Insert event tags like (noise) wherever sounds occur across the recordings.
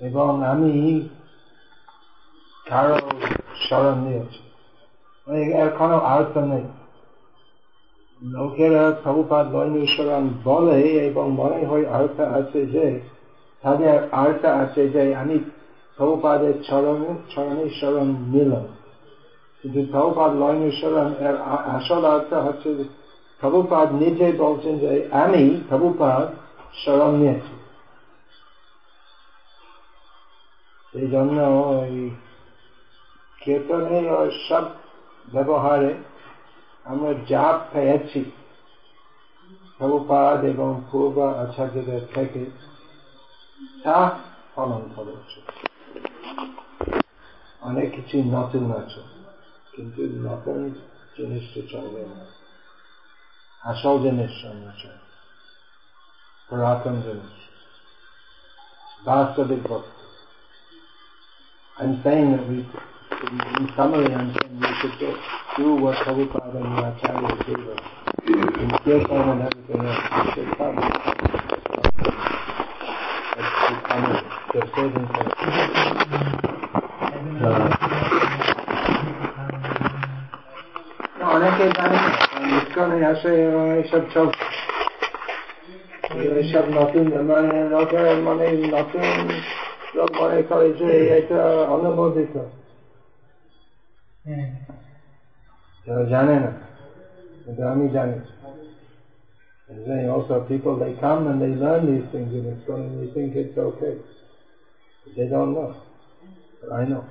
এবং আমি কারও স্মরণ নিয়েছি এর কোনো অর্থ নেই। লোকেরা প্রভুপাত লৈনেশ্বরণ বলে এবং মনে হয় অর্থ আছে যে, তাদের অর্থ আছে যে, আমি প্রভুপাদের চরণ চরণেশ্বরণ নিলাম। কিন্তু প্রভুপাত লৈনেশ্বরণ এর আসল অর্থ হচ্ছে প্রভুপাদ নিজে বলছেন যে, আমি প্রভুপাদ স্মরণ নিয়েছি। এই জন্য ওই কীর্তনে ও সব ব্যবহারে আমরা যা পেয়েছি, প্রভুপাদ এবং পূর্ব আচার্যদের থেকে, তা পালন করেছে। অনেক কিছু নতুন আছে, কিন্তু নতুন জিনিসটা চলবে না। আসল জিনিস পুরাতন জিনিস, বাস্তবিক ভক্তি I'm saying that we, in, in summary, I'm saying we should do, do what Prabhupada and the Acharya gave us. In Kirtan and everything else, we should come. That's the summary, the saving অনেকে জানে ইস্কনে আসে এইসব সব এইসব নতুন মানে নতুন মানে নতুন লোক মনে করে যে এটা অনুমোদিত তারা জানে না কিন্তু আমি জানি And saying also people they come and they learn these things in ISKCON and they think it's okay. But they don't know. But I know.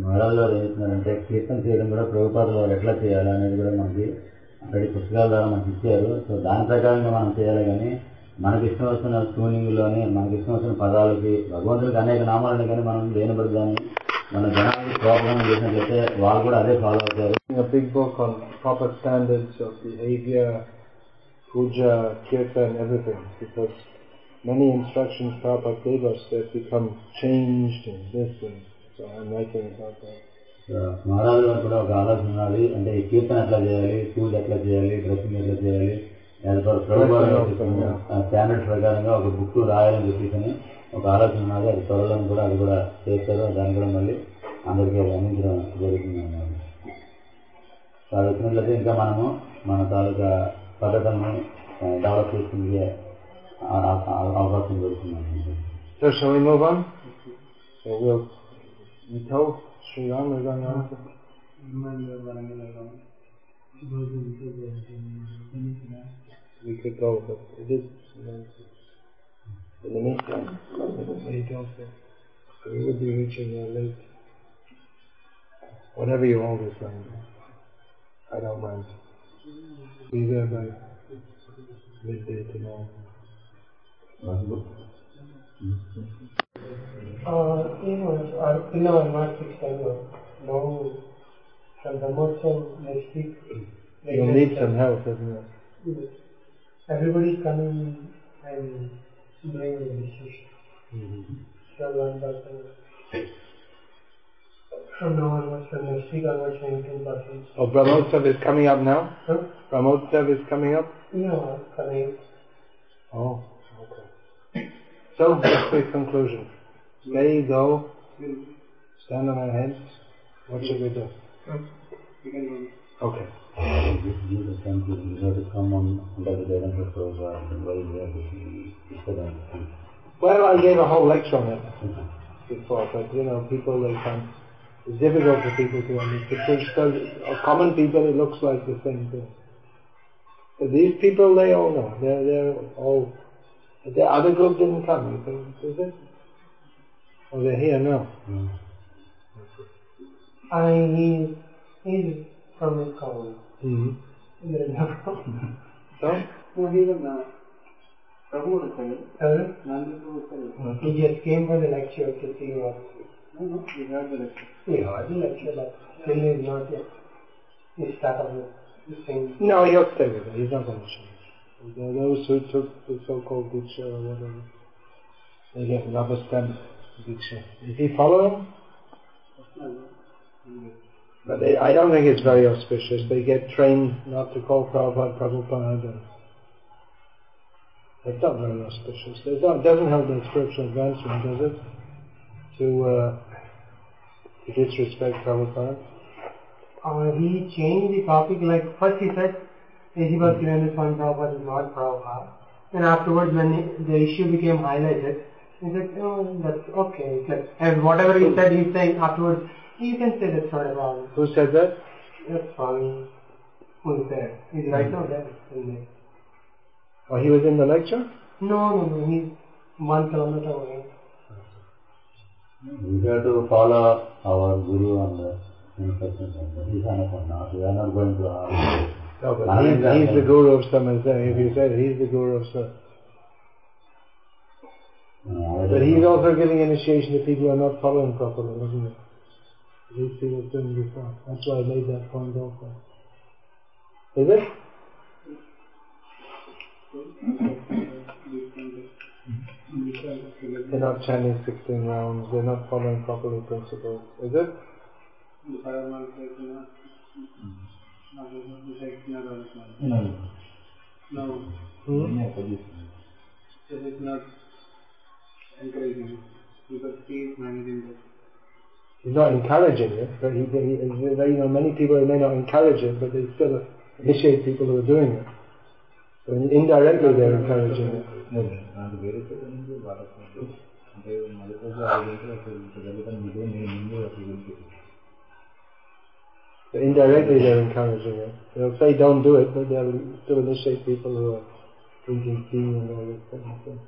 మహారాజు గారు ఏం చెప్తున్నారంటే కీర్తన చేయడం కూడా ప్రభుపాదుల వారు ఎట్లా చేయాలి అనేది కూడా మనకి అక్కడి పుస్తకాల ద్వారా మనకి ఇచ్చారు సో దాని ప్రకారంగా మనం చేయాలి కానీ మనకి ఇష్టం వచ్చిన ట్యూనింగ్లోని మనకి ఇష్టం వచ్చిన పదాలకి భగవంతుడికి అనేక నామాలని కానీ మనం దేనిబడి దాన్ని మన జనానికి ప్రోగ్రామ్ చేసినట్లయితే వాళ్ళు కూడా అదే ఫాలో అవుతారు A big book on proper standards of behavior, puja, kirtan, everything, because many instructions Prabhupada gave us that become changed and this and so I'm writing about that. మహారాజు గారు కూడా ఒక ఆలోచన ఉన్నది అంటే ఈ కీర్తన ఎట్లా చేయాలి పూజ ఎట్లా చేయాలి డ్రెస్సింగ్ ఎట్లా చేయాలి యాజ్ పర్ స్టాండర్డ్ ప్రకారంగా ఒక బుక్ రాయాలని చెప్పేసి ఒక ఆలోచన ఉన్నది అది త్వరలో కూడా అది కూడా చేస్తారు దాన్ని కూడా మళ్ళీ అందరికీ అది అందించడం జరుగుతుంది అన్నమాట సో అది వచ్చినట్లయితే ఇంకా మనము మన తాలూకా పద్ధతుల్ని డెవలప్ చేసుకునే అవకాశం దొరుకుతుంది So shall we move on? So we'll, we told Sri Ram we're going on. We could go, but it is, you know, in the meantime, we don't think. So we would be reaching there late. Whatever you always mind. I don't mind. Be there by midday tomorrow. Uh, it was, uh, no, I'm not fixed anymore. No, from the Motsav next week. You'll need some help, isn't it? Yes. Everybody's coming and doing the decision. Mm-hmm. So one person. From now onwards, from next week onwards, 19 persons. Oh, Brahmotsav is coming up now? Huh? Brahmotsav is coming up? No, coming. Oh, okay. So, what's the conclusion? Stay, go, stand on our heads. What should we do? Okay. Jesus thank you. You have to come on under the guidance of Prabhupada and why we have Well, I gave a whole lecture on it before, but you know, people they can't. It's difficult for people to understand. Because uh, common people, it looks like the same thing. But these people, they all know. They're they're all. The other group didn't come. You think is it? Oh, they're here now. I, he, he's from his college. Mm-hmm. There is no problem. So, No, he was not. Prabhu was. He just came for the lecture to see what. No, no, he heard the lecture. He heard the lecture, but still he is not yet. He started with the same. no, he'll stay with it. He's not going to change. Those who took the so-called diksha or whatever. They get rubber stamp diksha. Is he following? But they, I don't think it's very auspicious. They get trained not to call Prabhupada Prabhupada. And It's not very auspicious. It doesn't help their spiritual advancement, does it? To, uh, to disrespect Prabhupada. Uh, he changed the topic, like first he said, Yeshiva Kirana Swami Prabhupada is not Prabhupada. And afterwards when the, the issue became highlighted, he said, oh, that's okay. Like, and whatever he said, he's saying afterwards, you can say that's not a problem. Who said that? That's Swami. Who is there? He's right now there. in there. Oh, he was in the lecture? No, no, no, he's one kilometer away. We have to follow our guru and the instructions and the he's not, we are not going to argue. No, but I he's, mean, he's the guru of Samadhi. If you said he's the guru of Samadhi. Uh, But he's also giving initiation to people who are not following properly, isn't it? These people didn't before. That's why I made that point also. Is it? They're not chanting 16 rounds, they're not following properly principles. Is it? No. No, Hmm? it is not encouraging because he is managing this. He's not encouraging it, but he, he, he, you know, many people may not encourage it, but they still initiate people who are doing it. So indirectly they're encouraging it. Indirectly they're encouraging it. They'll say don't do it, but they'll still initiate people who are drinking tea and all this kind of thing.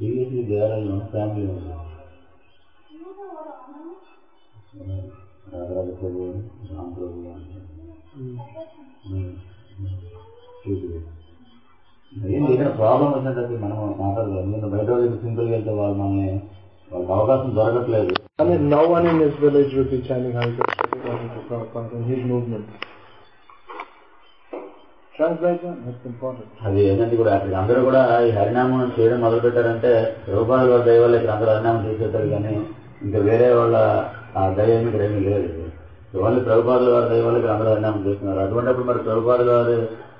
Previously there are your family only. Rajaraja ప్రభు రామ్ ప్రభు ఏంటి ఇక్కడ problem వచ్చినట్టు మనం మాట్లాడలేదు నేను బయట వాళ్ళకి సింపుల్గా వెళ్తే వాళ్ళు మనల్ని వాళ్ళకి అవకాశం దొరకట్లేదు I mean, no one in this village would be chanting Hare Krishna if it wasn't for Prabhupada and his movement. అది ఏంటంటే కూడా అక్కడ అందరూ కూడా ఈ హరినామం చేయడం మొదలు పెట్టారంటే రూపాయల వాళ్ళ దయ వల్ల ఇక్కడ అందరూ హరినామం చేసేస్తారు కానీ ఇంకా వేరే వాళ్ళ ఆ దయ ఇక్కడ ఏమీ లేదు. ఓన్లీ ప్రభుపాదుల వారి దయ వల్ల ఇక్కడ అందరూ హరినామం చేస్తున్నారు. అటువంటిప్పుడు మరి ప్రభుపాదుల వారు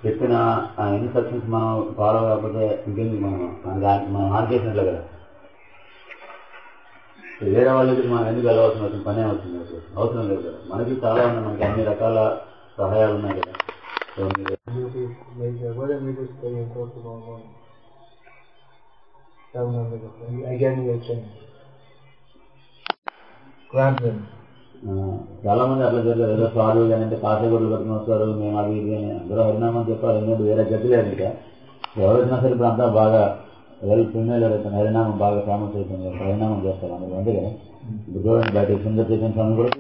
చెప్పిన ఆ ఇన్స్ట్రక్షన్స్ మనం ఫాలో కాకపోతే ఇంకెందుకు మనం మనం హాన్ చేసినట్లే కదా. వేరే వాళ్ళకి మనం ఎందుకు వెళ్ళవలసిన పనే అవుతుంది అవసరం లేదు కదా. మనకి చాలా ఉన్నాయి మనకి అన్ని రకాల సహాయాలు ఉన్నాయి కదా. చాలా మంది అట్లా చెప్పారు. ఏదో సాధువు కానీ అంటే కాసేగొడ్లు పట్టుకుని వస్తారు మేము అది ఇది అని. అందరూ హరినామని చెప్పాలి ఎందుకంటే వేరే గతి లేదు ఇంకా. ఎవరు సరే ఇప్పుడు అంతా బాగా వెల్ ఫిమేల్ అవుతుంది హరినామం బాగా ఫేమస్ అవుతుంది హరినామం చేస్తారు అందరూ అంతే ఇప్పుడు చూడండి బయట సుందర చేసిన స్వామి కూడా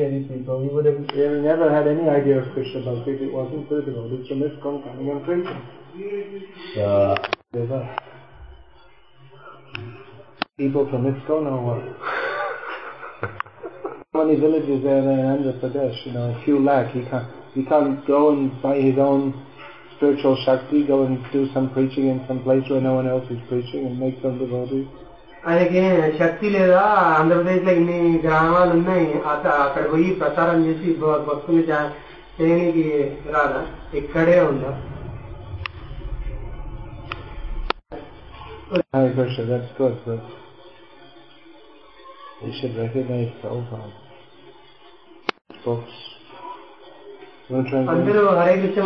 He came people. He would have he would have never had any idea of Krishna Bhakti if it wasn't for the devotees from ISKCON coming and preaching. ఆ, There's that. People from ISKCON or what? (laughs) How many villages there in Andhra Pradesh? You know, a few lakh. He can't, he can't go and by his own spiritual shakti go and do some preaching in some place where no one else is preaching and make some devotees. ఆయనకి శక్తి లేదా ఆంధ్రప్రదేశ్ లో ఇన్ని గ్రామాలు ఉన్నాయి అత- అక్కడ పోయి ప్రచారం చేసి భ- భక్తులు జా- చేయడానికి రాదా ఇక్కడే ఉందా Hare Krishna, that's good, but we should recognize Prabhupada. Books. No translation. అందరూ హరే కృష్ణ